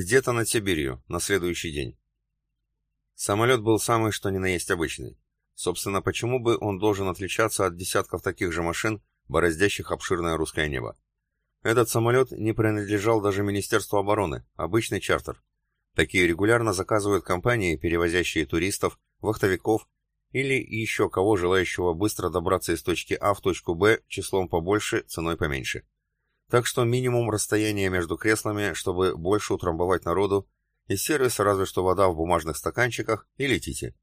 Где-то над Сибирью, на следующий день. Самолет был самый что ни на есть обычный. Собственно, почему бы он должен отличаться от десятков таких же машин, бороздящих обширное русское небо? Этот самолет не принадлежал даже Министерству обороны, обычный чартер. Такие регулярно заказывают компании, перевозящие туристов, вахтовиков или еще кого, желающего быстро добраться из точки А в точку Б числом побольше, ценой поменьше. Так что минимум расстояния между креслами, чтобы больше утрамбовать народу, из сервиса разве что вода в бумажных стаканчиках и летите.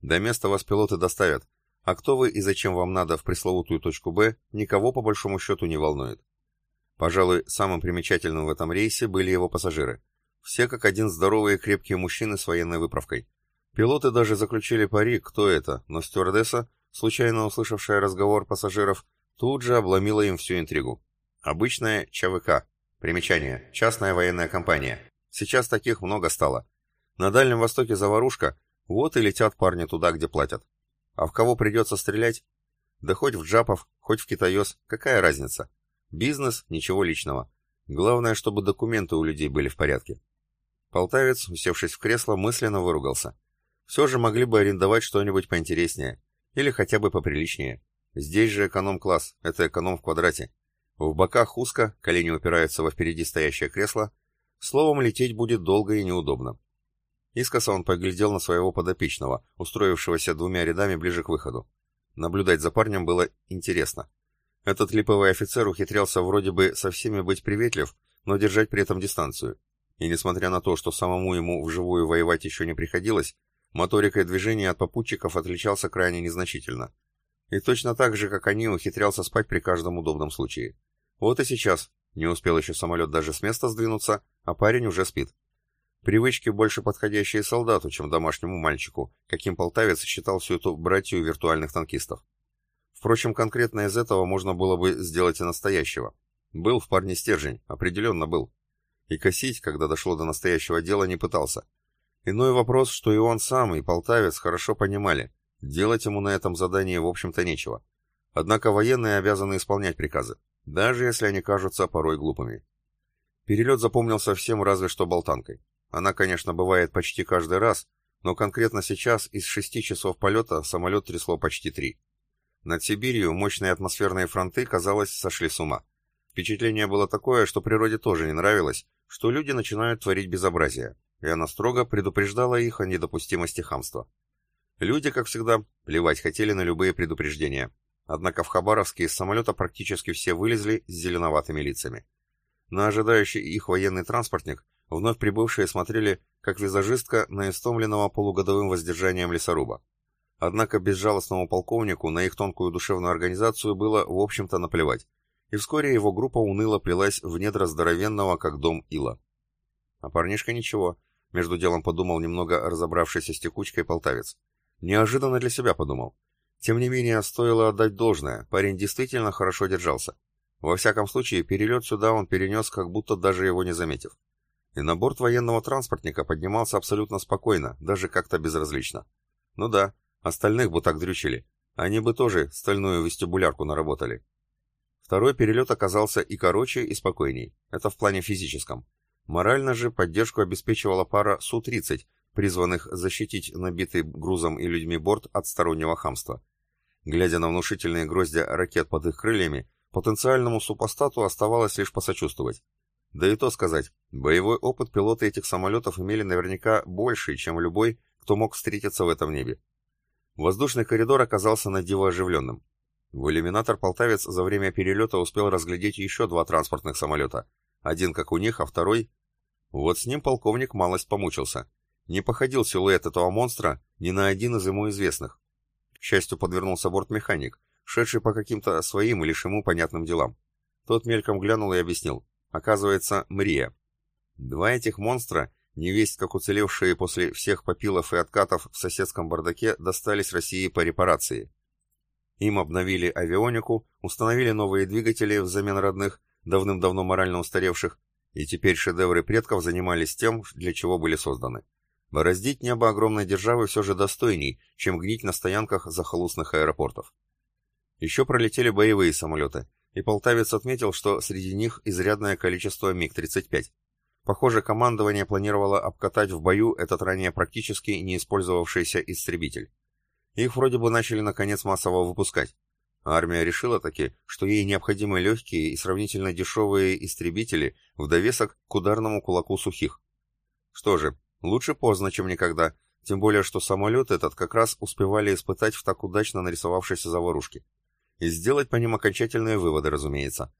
До места вас пилоты доставят, а кто вы и зачем вам надо в пресловутую точку Б, никого по большому счету не волнует. Пожалуй, самым примечательным в этом рейсе были его пассажиры. Все как один здоровые крепкие мужчины с военной выправкой. Пилоты даже заключили пари, кто это, но стюардесса, случайно услышавшая разговор пассажиров, тут же обломила им всю интригу. Обычная ЧВК. Примечание. Частная военная компания. Сейчас таких много стало. На Дальнем Востоке заварушка, вот и летят парни туда, где платят. А в кого придется стрелять? Да хоть в джапов, хоть в китаёс, какая разница? Бизнес, ничего личного. Главное, чтобы документы у людей были в порядке. Полтавец, усевшись в кресло, мысленно выругался. Все же могли бы арендовать что-нибудь поинтереснее. Или хотя бы поприличнее. Здесь же эконом-класс, это эконом в квадрате. В боках узко, колени упираются во впереди стоящее кресло. Словом, лететь будет долго и неудобно. Искоса он поглядел на своего подопечного, устроившегося двумя рядами ближе к выходу. Наблюдать за парнем было интересно. Этот липовый офицер ухитрялся вроде бы со всеми быть приветлив, но держать при этом дистанцию. И несмотря на то, что самому ему вживую воевать еще не приходилось, моторикой движения от попутчиков отличался крайне незначительно. И точно так же, как они, ухитрялся спать при каждом удобном случае. Вот и сейчас. Не успел еще самолет даже с места сдвинуться, а парень уже спит. Привычки больше подходящие солдату, чем домашнему мальчику, каким полтавец считал всю эту братью виртуальных танкистов. Впрочем, конкретно из этого можно было бы сделать и настоящего. Был в парне стержень, определенно был. И косить, когда дошло до настоящего дела, не пытался. Иной вопрос, что и он сам, и полтавец хорошо понимали. Делать ему на этом задании, в общем-то, нечего. Однако военные обязаны исполнять приказы даже если они кажутся порой глупыми. Перелет запомнился всем разве что болтанкой. Она, конечно, бывает почти каждый раз, но конкретно сейчас из шести часов полета самолет трясло почти три. Над Сибирью мощные атмосферные фронты, казалось, сошли с ума. Впечатление было такое, что природе тоже не нравилось, что люди начинают творить безобразие, и она строго предупреждала их о недопустимости хамства. Люди, как всегда, плевать хотели на любые предупреждения. Однако в Хабаровске из самолета практически все вылезли с зеленоватыми лицами. На ожидающий их военный транспортник вновь прибывшие смотрели, как визажистка на истомленного полугодовым воздержанием лесоруба. Однако безжалостному полковнику на их тонкую душевную организацию было, в общем-то, наплевать, и вскоре его группа уныло плелась в недра здоровенного, как дом ила. А парнишка ничего, между делом подумал немного разобравшийся с текучкой полтавец. Неожиданно для себя подумал. Тем не менее, стоило отдать должное, парень действительно хорошо держался. Во всяком случае, перелет сюда он перенес, как будто даже его не заметив. И на борт военного транспортника поднимался абсолютно спокойно, даже как-то безразлично. Ну да, остальных бы так дрючили. Они бы тоже стальную вестибулярку наработали. Второй перелет оказался и короче, и спокойней. Это в плане физическом. Морально же поддержку обеспечивала пара Су-30, призванных защитить набитый грузом и людьми борт от стороннего хамства. Глядя на внушительные гроздья ракет под их крыльями, потенциальному супостату оставалось лишь посочувствовать. Да и то сказать, боевой опыт пилоты этих самолетов имели наверняка больше, чем любой, кто мог встретиться в этом небе. Воздушный коридор оказался на диво оживленным. В иллюминатор полтавец за время перелета успел разглядеть еще два транспортных самолета. Один как у них, а второй... Вот с ним полковник малость помучился. Не походил силуэт этого монстра ни на один из ему известных. К счастью, подвернулся бортмеханик, шедший по каким-то своим и лишь ему понятным делам. Тот мельком глянул и объяснил. Оказывается, Мрия. Два этих монстра, невесть как уцелевшие после всех попилов и откатов в соседском бардаке, достались России по репарации. Им обновили авионику, установили новые двигатели взамен родных, давным-давно морально устаревших, и теперь шедевры предков занимались тем, для чего были созданы. Бороздить небо огромной державы все же достойней, чем гнить на стоянках захолустных аэропортов. Еще пролетели боевые самолеты, и полтавец отметил, что среди них изрядное количество МиГ-35. Похоже, командование планировало обкатать в бою этот ранее практически не использовавшийся истребитель. Их вроде бы начали наконец массово выпускать. армия решила таки, что ей необходимы легкие и сравнительно дешевые истребители в довесок к ударному кулаку сухих. Что же, лучше поздно, чем никогда, тем более, что самолет этот как раз успевали испытать в так удачно нарисовавшейся заварушке. И сделать по ним окончательные выводы, разумеется.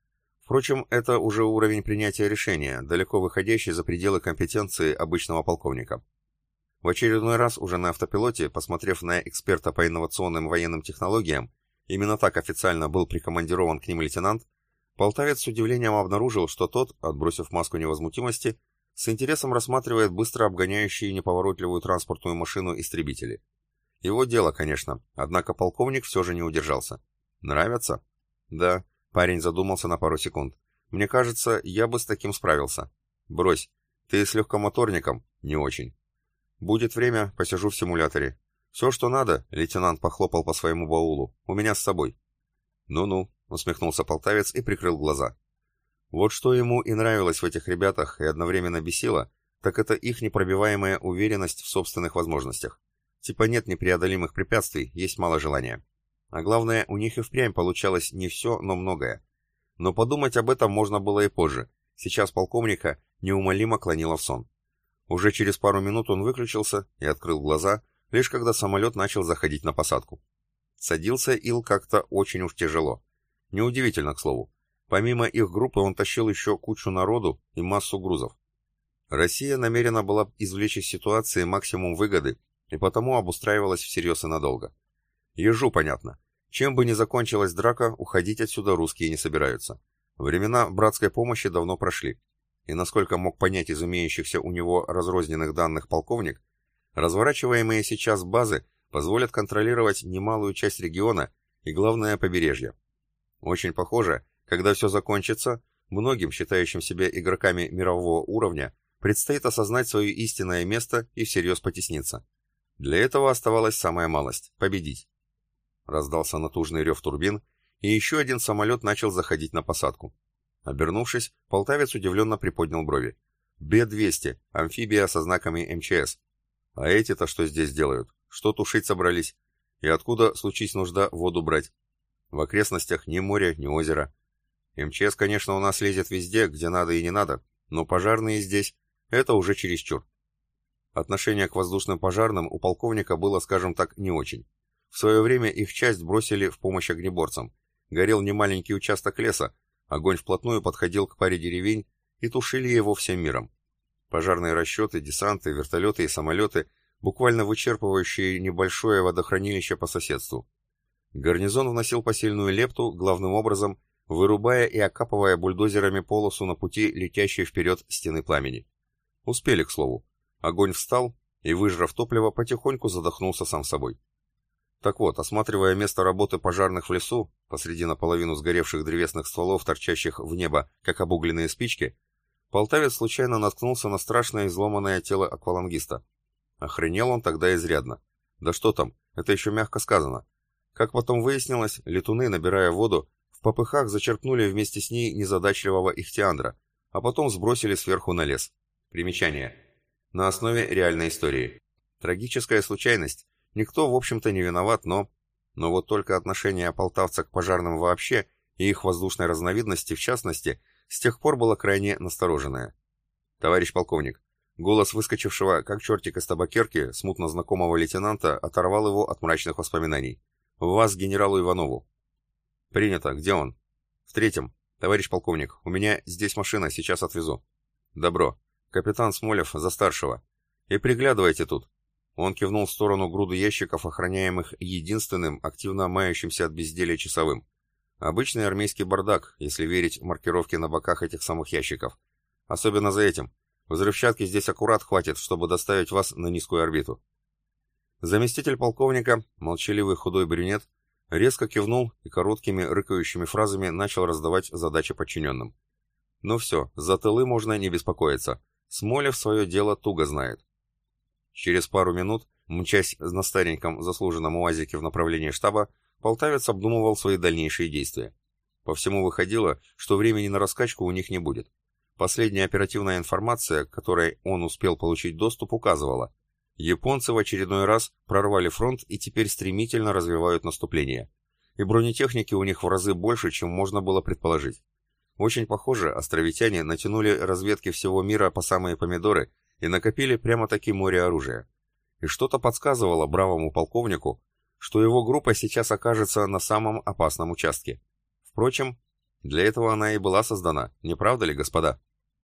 Впрочем, это уже уровень принятия решения, далеко выходящий за пределы компетенции обычного полковника. В очередной раз уже на автопилоте, посмотрев на эксперта по инновационным военным технологиям, именно так официально был прикомандирован к ним лейтенант, полтавец с удивлением обнаружил, что тот, отбросив маску невозмутимости, с интересом рассматривает быстро обгоняющие неповоротливую транспортную машину истребители. Его дело, конечно, однако полковник все же не удержался. Нравятся? Да, Парень задумался на пару секунд. «Мне кажется, я бы с таким справился». «Брось. Ты с легкомоторником?» «Не очень». «Будет время, посижу в симуляторе». «Все, что надо», — лейтенант похлопал по своему баулу. «У меня с собой». «Ну-ну», — усмехнулся полтавец и прикрыл глаза. Вот что ему и нравилось в этих ребятах и одновременно бесило, так это их непробиваемая уверенность в собственных возможностях. Типа нет непреодолимых препятствий, есть мало желания. А главное, у них и впрямь получалось не все, но многое. Но подумать об этом можно было и позже. Сейчас полковника неумолимо клонило в сон. Уже через пару минут он выключился и открыл глаза, лишь когда самолет начал заходить на посадку. Садился Ил как-то очень уж тяжело. Неудивительно, к слову. Помимо их группы он тащил еще кучу народу и массу грузов. Россия намерена была извлечь из ситуации максимум выгоды и потому обустраивалась всерьез и надолго. Ежу понятно. Чем бы ни закончилась драка, уходить отсюда русские не собираются. Времена братской помощи давно прошли. И насколько мог понять из имеющихся у него разрозненных данных полковник, разворачиваемые сейчас базы позволят контролировать немалую часть региона и, главное, побережье. Очень похоже, когда все закончится, многим, считающим себя игроками мирового уровня, предстоит осознать свое истинное место и всерьез потесниться. Для этого оставалась самая малость – победить. Раздался натужный рев турбин, и еще один самолет начал заходить на посадку. Обернувшись, полтавец удивленно приподнял брови. Б-200, амфибия со знаками МЧС. А эти-то что здесь делают? Что тушить собрались? И откуда, случись нужда, воду брать? В окрестностях ни моря, ни озера. МЧС, конечно, у нас лезет везде, где надо и не надо, но пожарные здесь — это уже чересчур. Отношение к воздушным пожарным у полковника было, скажем так, не очень. В свое время их часть бросили в помощь огнеборцам. Горел немаленький участок леса, огонь вплотную подходил к паре деревень и тушили его всем миром. Пожарные расчеты, десанты, вертолеты и самолеты, буквально вычерпывающие небольшое водохранилище по соседству. Гарнизон вносил посильную лепту, главным образом, вырубая и окапывая бульдозерами полосу на пути летящей вперед стены пламени. Успели, к слову. Огонь встал и, выжрав топливо, потихоньку задохнулся сам собой. Так вот, осматривая место работы пожарных в лесу, посреди наполовину сгоревших древесных стволов, торчащих в небо, как обугленные спички, полтавец случайно наткнулся на страшное изломанное тело аквалангиста. Охренел он тогда изрядно. Да что там, это еще мягко сказано. Как потом выяснилось, летуны, набирая воду, попыхах зачерпнули вместе с ней незадачливого ихтиандра, а потом сбросили сверху на лес. Примечание. На основе реальной истории. Трагическая случайность, Никто, в общем-то, не виноват, но... Но вот только отношение полтавца к пожарным вообще и их воздушной разновидности в частности с тех пор было крайне настороженное. «Товарищ полковник», голос выскочившего, как чертик из табакерки, смутно знакомого лейтенанта оторвал его от мрачных воспоминаний. «Вас генералу Иванову». «Принято. Где он?» «В третьем. Товарищ полковник, у меня здесь машина, сейчас отвезу». «Добро. Капитан Смолев за старшего. И приглядывайте тут. Он кивнул в сторону груды ящиков, охраняемых единственным, активно мающимся от безделия часовым. Обычный армейский бардак, если верить маркировке на боках этих самых ящиков. Особенно за этим. Взрывчатки здесь аккурат хватит, чтобы доставить вас на низкую орбиту. Заместитель полковника, молчаливый худой брюнет, резко кивнул и короткими рыкающими фразами начал раздавать задачи подчиненным. Ну все, за тылы можно не беспокоиться. Смолев свое дело туго знает. Через пару минут, мчась на стареньком заслуженном УАЗике в направлении штаба, полтавец обдумывал свои дальнейшие действия. По всему выходило, что времени на раскачку у них не будет. Последняя оперативная информация, к которой он успел получить доступ, указывала, японцы в очередной раз прорвали фронт и теперь стремительно развивают наступление. И бронетехники у них в разы больше, чем можно было предположить. Очень похоже, островитяне натянули разведки всего мира по самые помидоры и накопили прямо-таки море оружия. И что-то подсказывало бравому полковнику, что его группа сейчас окажется на самом опасном участке. Впрочем, для этого она и была создана, не правда ли, господа?